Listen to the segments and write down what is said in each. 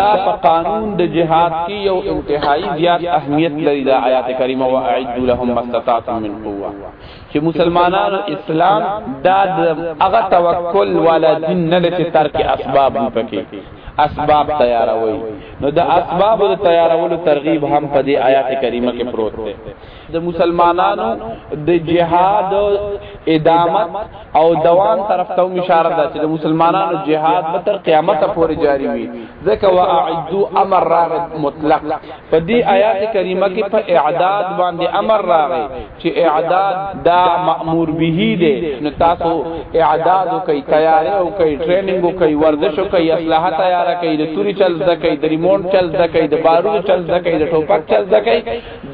دا په قانون د جهاد کې یو انتهایی زیات اهمیت لري دا آیات کریمه او اعد لهم مستطاعتم من قوه چې مسلمانانو اسلام دا هغه توکل والا دین نه لته ترک اسباب پکې اسباب تیاروي نو د اسباب د تیارولو ترغیب هم په دې آیات کریمه کې پروت دی د مسلمانانو د جهاد ادامت او دوام طرف ته اشاره ده چې د مسلمانانو جهاد به تر قیامت پورې جاری وي ځکه واعدو امر راغب مطلق په دې آیات کریمه کې په اعداد باندې امر راغی چې اعداد دا مأمور به دی نو تاسو اعداد کوي تیاری او کوي ټریننګ او کوي ورزش او کوي اسلحه تیار کوي د توري چل زکه د ریموټ چل زکه د بارود چل زکه د ټوپک چل زکه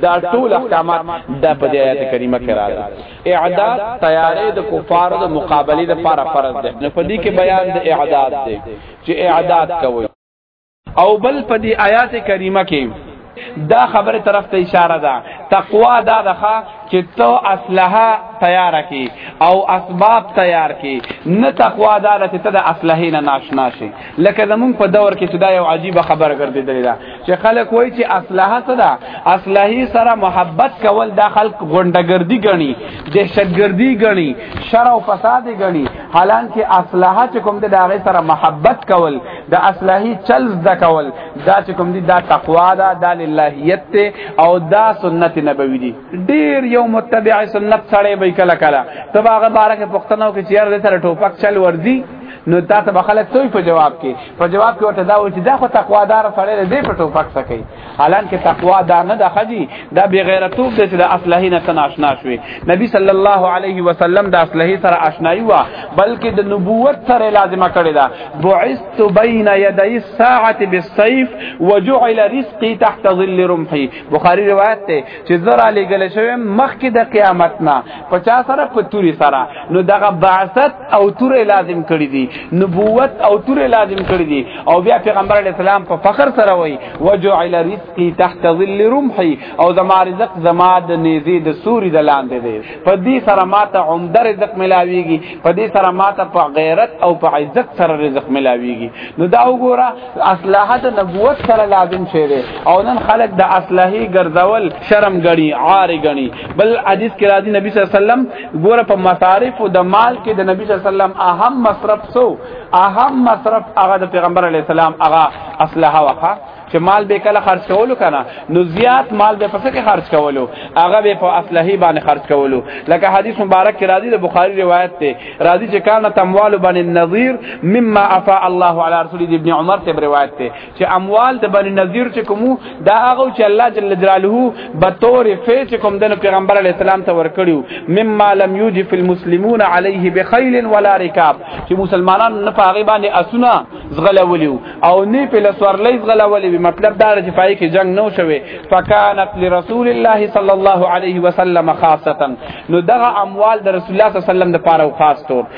دا ټول احکامات دا په آیت کریمه کې راغلي اعداد تیارې د کفار د مقابله لپاره فرض ده نو په دې کې بیان د اعداد دی چې اعداد کوي او بل په دې آیات کریمه کې دا خبره طرف ته اشاره ده تقوا دا ده چې تو اسلحه تیار کی او اسباب تیار کی نه تقوا دا ده چې ته د اسلحه نه ناشنا شې لکه زمون په دور کې چې دا یو عجیب خبره ګرځیدلې ده چې خلک وایي چې اصلاح څه ده اصلاحي سره محبت کول دا خلک غونډګردي غني دهشتګردي غني شر او فساد غني حالانکه اصلاح چې کوم ده دا سره محبت کول د اصلاحي چل زده کول دا چې کوم دي دا تقوا ده دا للهیت او دا سنت نبوي دي ډیر یو متبع سنت سره به کله کله تباغه بارکه پښتنو کې چیر ده سره ټوپک چل ورزي نو تاسو به خلک څوی په جواب کې په جواب کې ورته دا وایي چې دا خو تقوا دار سره دې په ټوپک سکی حالان کې تقوا دار نه د خجی دا بی غیرتوب دې چې د اصله نه تن آشنا شوی نبی صلی الله علیه وسلم د اصله سره آشنایی وا بلکې د نبوت سره لازمه کړی دا بعثت بین یدی الساعه بالسیف وجعل رزقی تحت ظل رمحی بخاری روایت ته چې زرا لګل شوی مخکې د قیامت نه 50 سره په توري سره نو دغه بعثت او تور لازم کړی دی نبوت او تور لازم کړی دی او بیا پیغمبر علی السلام په فخر سره وای وجعل رزقی تحت ظل رمحی او زما رزق زما د نیزی د سوری د لاندې دی په دې سره ماته عمده رزق ملاویږي په دې سره ماته په غیرت او په عزت سره رزق ملاویږي نو دا وګوره اصلاحه د نبوت سره لازم شوی دی او نن خلک د اصلاحي ګرځول شرم غني عار غني بل حدیث کې راځي نبی صلی الله علیه وسلم ګوره په مصارف او د مال کې د نبی صلی الله علیه وسلم اهم مصرف سو اهم مصرف هغه د پیغمبر علی السلام هغه اصله واخه چې مال به کله خرج کولو کنه نو زیات مال به پسې کې خرج کولو هغه به په اصله باندې خرج کولو لکه حدیث مبارک کې راځي د بخاری روایت ته راځي چې کانه تموال بن النظیر مما افا الله علی رسول ابن عمر ته روایت ته چې اموال د بنی نذیر چې کوم دا هغه چې الله جل جلاله به تور فیچ کوم د پیغمبر علی السلام ته ورکړیو مما لم یوجف المسلمون علیه بخیل ولا رکاب چې مسلمانان نه پاغي باندې اسونه زغلولیو او نه په لسورلې زغلولی مطلب دا چې پای کې جنگ نو شوي فکانت لرسول الله صلی الله علیه وسلم خاصه نو دغه اموال د رسول الله صلی الله علیه وسلم د پاره خاص تور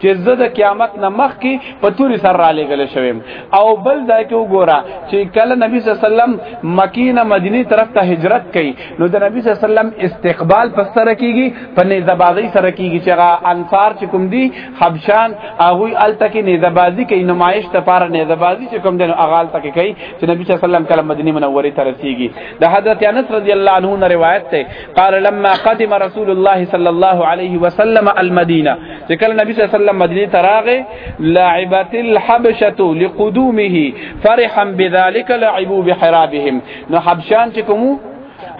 چې زه د قیامت نه مخ کې په توري سره را لګل شوم او بل ځای کې وګوره چې کله نبی صلی الله علیه وسلم مکی نه مدینه طرف ته هجرت کړي نو د نبی صلی الله علیه وسلم استقبال پس سره کیږي په نيزبازي سره کیږي چې هغه انصار چې کوم دي حبشان هغه الته کې نيزبازي کوي نمایش ته پار نيزبازي چې کوم دي هغه الته کې کوي چې نبی صلی الله علیه وسلم کله مدینه منوره ته رسیږي د حضرت انس رضی الله عنه روایت ته قال لما قدم رسول الله صلى الله عليه وسلم المدينه ذكر النبي صلى الله عليه وسلم مدينه تراغه لعبت الحبشه لقدومه فرحا بذلك لعبوا بحرابهم نو حبشان چې کومو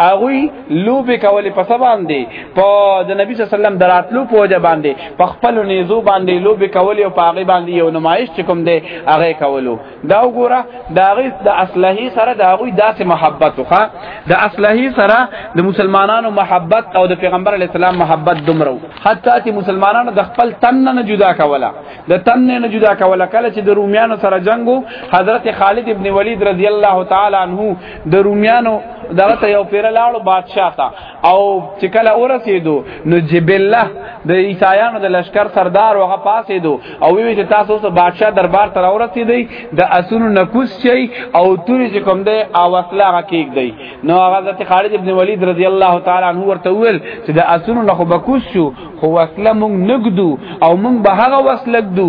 اغوی لوبه کولې په سبان دی په د نبی صلی الله علیه وسلم دراتلو په وجه باندې په خپل نيزو باندې لوبه کولې او په هغه باندې یو نمایش کوم دی هغه کولو دا وګوره دا غي د اصلحي سره دا غوي داسې محبت وخه د اصلحي سره د مسلمانانو محبت او د پیغمبر علی السلام محبت دومره حتی چې مسلمانانو د خپل تن نه جدا کوله د تن نه جدا کوله کله چې د رومیانو سره جنگو حضرت خالد ابن ولید رضی الله تعالی عنہ د رومیانو دغه ته یو پیر لاړو بادشاہ تا او چې کله ورسېدو نو جبله د عیسایانو د لشکر سردار وغه پاسېدو او وی چې تاسو سره بادشاہ دربار ته ورسېدی د اسونو نکوس چي او توري چې کوم دی او اصله هغه کېګ دی نو هغه حضرت خالد ابن ولید رضی الله تعالی عنہ ورته ویل چې د اسونو نه خو بکوس شو خو اصله مونږ نګدو او مونږ به هغه وسلګدو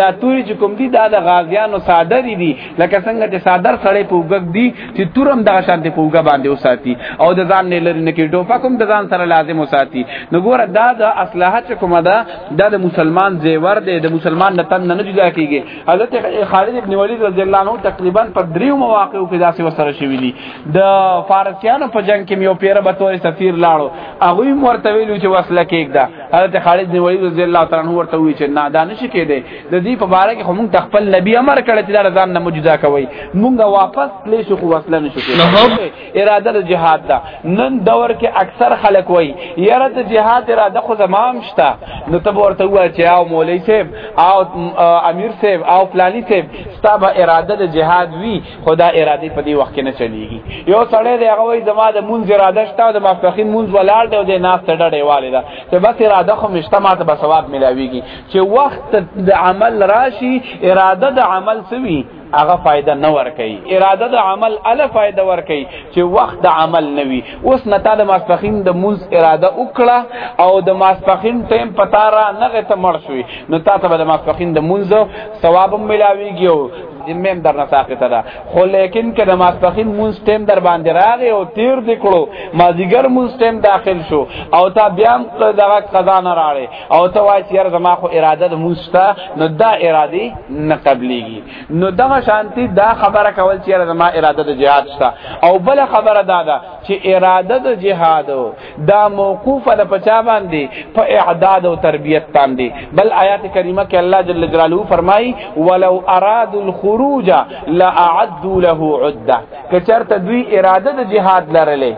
دا توري چې کوم دي دا د غازیانو صادر دي لکه څنګه چې صادر سړی پوګګ دي چې تورم دغه شان ته پوګګ باندې وساتي او د ځان نه لري نه کې ډوفا کوم د ځان سره لازم وساتي نو ګوره دا د اصلاحات چې کومه ده دا د مسلمان زیور دی د مسلمان نه تن نه جدا کیږي حضرت خالد ابن ولید رضی الله عنه تقریبا پر دریو مواقعو کې داسې وسره شوی دي د فارسیانو په جنگ کې یو پیر به تور سفیر لاړو هغه مرتوی لوي چې وسله کېږي حضرت خالد بن ولید رضی الله تعالی عنہ ورته وی چې نادان شي کېده د دې په باره کې هم خپل نبی امر کړی چې دا ځان نه مجدا کوي مونږ واپس لې شو خو وصله نشو کېده اراده د جهاد دا نن دور کې اکثر خلک وای یاره د جهاد اراده خو زمام شته نو ته ورته وای چې او مولوی صاحب او امیر صاحب او فلانی صاحب ستابه اراده د جهاد وی خدا اراده په دې وخت کې نه چلیږي یو سړی دی هغه وای زما د مونږ اراده شته او د ماسپخین مونږ ولاړ دی او د ناس ته ډډې والي ده ته بس اراده خو مشته ماته به ثواب ملاويږي چې وخت د عمل راشي اراده د عمل سوي هغه فائدہ نه ور کوي اراده د عمل اله فائدہ ور کوي چې وخت د عمل نه وي اوس نه تعالی ماسپخین د مونږ اراده وکړه او د ماسپخین ټیم پتا را نه غته مړ شوی نو تاسو به د ماسپخین د مونږ ثواب ملاويږي ذمه هم درنه ساقطه ده خو لیکن که د ماسپخین مونږ ټیم در باندې راغی او تیر دې کړو مازیګر مونږ ټیم داخل شو او تا بیا هم دغه قضا نه راړې او ته وایې چې یار زما خو اراده د مونږ شته نو دا ارادې نه قبلېږي نو دغه شانتي دا خبره کول چې یار زما اراده د جهاد شته او بل خبره دا ده چې اراده د جهاد دا موقوفه د پچا باندې په اعداد او تربیت باندې بل آیات کریمه کې الله جل جلاله فرمایي ولو اراد الخروج لا اعدوا له عده کچرته دوی اراده د جهاد لرلې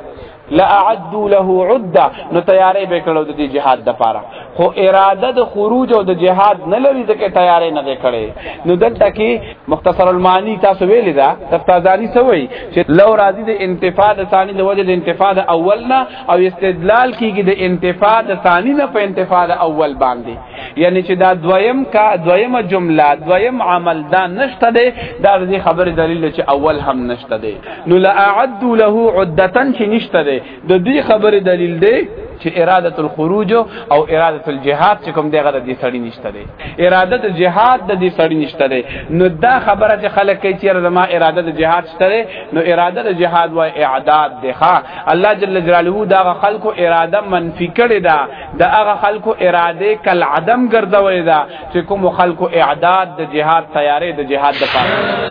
لا اعدوا له عده نو تیارې به کړو د جهاد د پاره خو اراده د خروج او د جهاد نه لري ځکه تیارې نه کړي نو دلته کې مختصر المعانی تاسو ویل دا تفتازانی سوی چې لو راضی د انتفاع د ثانی د وجه د انتفاع د اول نه او استدلال کیږي د انتفاع د ثانی نه په انتفاع د اول باندې یعنی چې دا دویم کا دویمه جمله دویم عمل دا نشته دی دا د خبره دلیل چې اول هم نشته دی نو لا اعد له عدتن چې نشته دی د دې خبرې دلیل دی چې اراده الخروج او اراده الجهاد چې کوم دغه د دې سړی نشته دی اراده د جهاد د دې سړی نشته دی نو دا خبره چې خلک کوي چې زما اراده د جهاد شته دی نو اراده د جهاد و اعداد دی ها الله جل جلاله دا خلکو اراده منفي کړي دا د هغه خلکو اراده کل عدم ګرځوي دا چې کوم خلکو اعداد د جهاد تیارې د جهاد د پاره